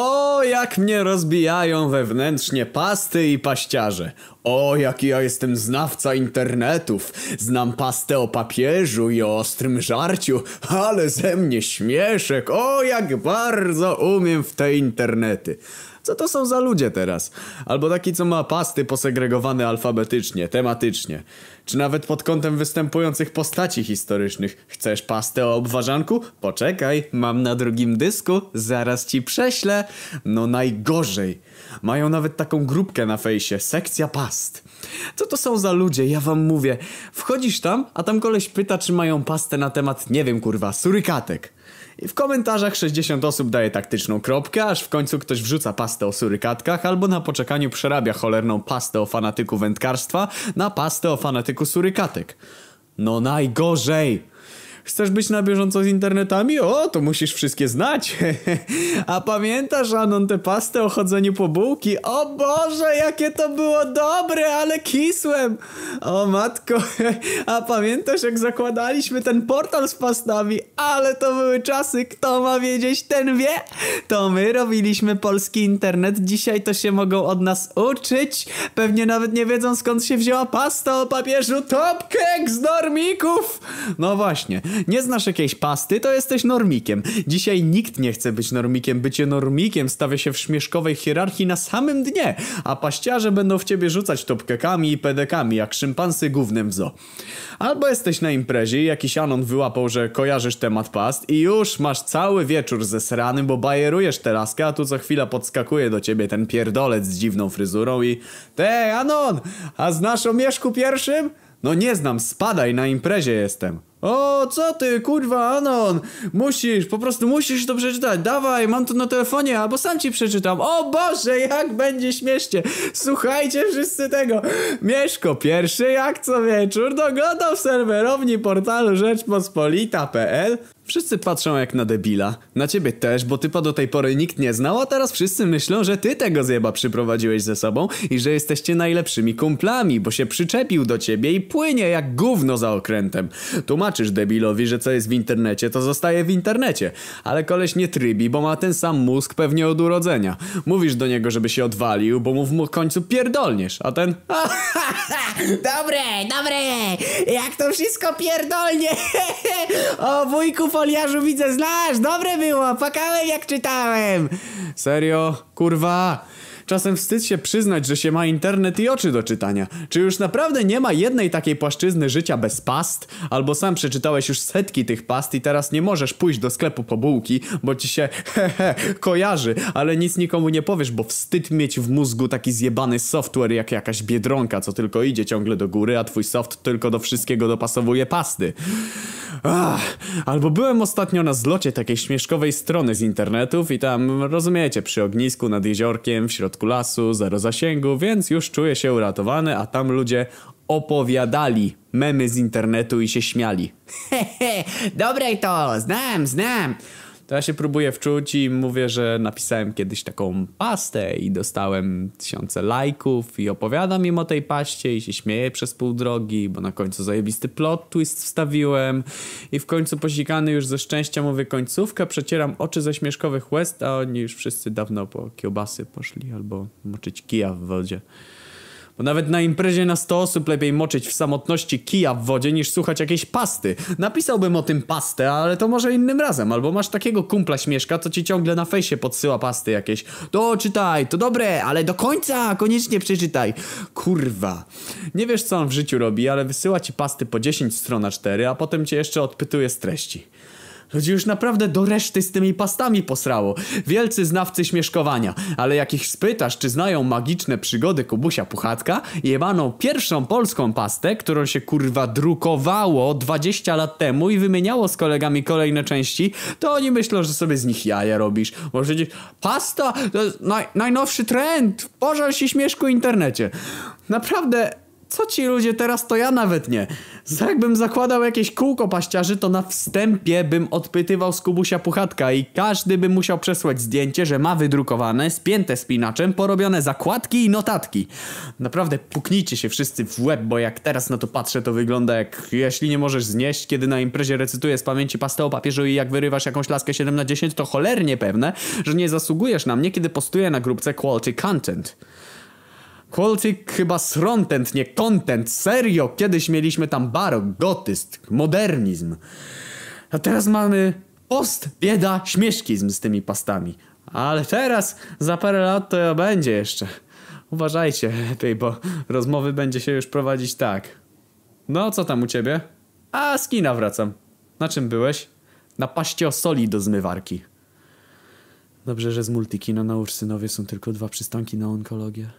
O, jak mnie rozbijają wewnętrznie pasty i paściarze. O, jaki ja jestem znawca internetów. Znam pastę o papieżu i o ostrym żarciu, ale ze mnie śmieszek. O, jak bardzo umiem w te internety. Co to są za ludzie teraz? Albo taki, co ma pasty posegregowane alfabetycznie, tematycznie. Czy nawet pod kątem występujących postaci historycznych. Chcesz pastę o obwarzanku? Poczekaj, mam na drugim dysku, zaraz ci prześlę. No najgorzej. Mają nawet taką grupkę na fejsie, sekcja past. Co to są za ludzie? Ja wam mówię. Wchodzisz tam, a tam koleś pyta, czy mają pastę na temat, nie wiem kurwa, surykatek. I w komentarzach 60 osób daje taktyczną kropkę, aż w końcu ktoś wrzuca pastę o surykatkach albo na poczekaniu przerabia cholerną pastę o fanatyku wędkarstwa na pastę o fanatyku surykatek. No najgorzej! Chcesz być na bieżąco z internetami? O, to musisz wszystkie znać. A pamiętasz, Anon, tę pastę o chodzeniu po bułki? O Boże, jakie to było dobre, ale kisłem. O matko, a pamiętasz, jak zakładaliśmy ten portal z pastami? Ale to były czasy, kto ma wiedzieć, ten wie. To my robiliśmy polski internet, dzisiaj to się mogą od nas uczyć. Pewnie nawet nie wiedzą, skąd się wzięła pasta o papieżu Top Cake z normików. No właśnie, nie znasz jakiejś pasty, to jesteś normikiem. Dzisiaj nikt nie chce być normikiem. Bycie normikiem stawia się w śmieszkowej hierarchii na samym dnie, a paściarze będą w ciebie rzucać topkekami i pedekami, jak szympansy gównem w zoo. Albo jesteś na imprezie i jakiś anon wyłapał, że kojarzysz temat past i już masz cały wieczór ze srany, bo bajerujesz teraskę, a tu co chwila podskakuje do ciebie ten pierdolec z dziwną fryzurą i Te, Anon, a znasz o Mieszku pierwszym? No nie znam, spadaj, na imprezie jestem. O, co ty, kurwa, Anon? Musisz, po prostu musisz to przeczytać. Dawaj, mam to na telefonie, albo sam ci przeczytam. O Boże, jak będzie śmiesznie. Słuchajcie wszyscy tego. Mieszko pierwszy, jak co wieczór, doglądał w serwerowni portalu rzeczpospolita.pl Wszyscy patrzą jak na debila. Na ciebie też, bo typa do tej pory nikt nie znał, a teraz wszyscy myślą, że ty tego zjeba przyprowadziłeś ze sobą i że jesteście najlepszymi kumplami, bo się przyczepił do ciebie i płynie jak gówno za okrętem. Tłumaczysz debilowi, że co jest w internecie, to zostaje w internecie. Ale koleś nie trybi, bo ma ten sam mózg pewnie od urodzenia. Mówisz do niego, żeby się odwalił, bo mu w końcu pierdolniesz, a ten... Dobre, dobre! Jak to wszystko pierdolnie! o, wujku foliarzu widzę, znasz! Dobre było! Pakałem jak czytałem! Serio? Kurwa! Czasem wstyd się przyznać, że się ma internet i oczy do czytania. Czy już naprawdę nie ma jednej takiej płaszczyzny życia bez past? Albo sam przeczytałeś już setki tych past i teraz nie możesz pójść do sklepu po bułki, bo ci się hehe kojarzy, ale nic nikomu nie powiesz, bo wstyd mieć w mózgu taki zjebany software jak jakaś biedronka, co tylko idzie ciągle do góry, a twój soft tylko do wszystkiego dopasowuje pasty. Ach, albo byłem ostatnio na zlocie takiej śmieszkowej strony z internetów i tam, rozumiecie, przy ognisku nad jeziorkiem, w środku lasu, zero zasięgu, więc już czuję się uratowany, a tam ludzie opowiadali memy z internetu i się śmiali. Hehe, dobre to, znam, znam. To ja się próbuję wczuć i mówię, że napisałem kiedyś taką pastę i dostałem tysiące lajków i opowiadam im o tej paście i się śmieję przez pół drogi, bo na końcu zajebisty plot twist wstawiłem i w końcu posikany już ze szczęścia mówię końcówkę, przecieram oczy ze śmieszkowych łez, a oni już wszyscy dawno po kiełbasy poszli albo moczyć kija w wodzie. Bo nawet na imprezie na 100 osób lepiej moczyć w samotności kija w wodzie niż słuchać jakiejś pasty. Napisałbym o tym pastę, ale to może innym razem. Albo masz takiego kumpla śmieszka, co ci ciągle na fejsie podsyła pasty jakieś. To czytaj, to dobre, ale do końca koniecznie przeczytaj. Kurwa. Nie wiesz co on w życiu robi, ale wysyła ci pasty po 10 stron a 4, a potem cię jeszcze odpytuje z treści. Ludzi już naprawdę do reszty z tymi pastami posrało. Wielcy znawcy śmieszkowania. Ale jak ich spytasz, czy znają magiczne przygody Kubusia Puchatka, jebaną pierwszą polską pastę, którą się kurwa drukowało 20 lat temu i wymieniało z kolegami kolejne części, to oni myślą, że sobie z nich jaja robisz. Bo przecież pasta to naj, najnowszy trend. Pożal się śmieszku internecie. Naprawdę Co ci ludzie teraz, to ja nawet nie. Jakbym zakładał jakieś kółko paściarzy, to na wstępie bym odpytywał z Kubusia Puchatka i każdy by musiał przesłać zdjęcie, że ma wydrukowane, spięte spinaczem, porobione zakładki i notatki. Naprawdę puknijcie się wszyscy w łeb, bo jak teraz na to patrzę, to wygląda jak jeśli nie możesz znieść, kiedy na imprezie recytujesz z pamięci pastę o papieżu i jak wyrywasz jakąś laskę 7 na 10, to cholernie pewne, że nie zasługujesz na mnie, kiedy postuję na grupce Quality Content. Quality chyba srontent, nie content. Serio, kiedyś mieliśmy tam barok, gotyzm, modernizm. A teraz mamy post, bieda, śmieszkizm z tymi pastami. Ale teraz, za parę lat to będzie jeszcze. Uważajcie lepiej, bo rozmowy będzie się już prowadzić tak. No, co tam u ciebie? A, z kina wracam. Na czym byłeś? Na paście o soli do zmywarki. Dobrze, że z multikino na Ursynowie są tylko dwa przystanki na onkologię.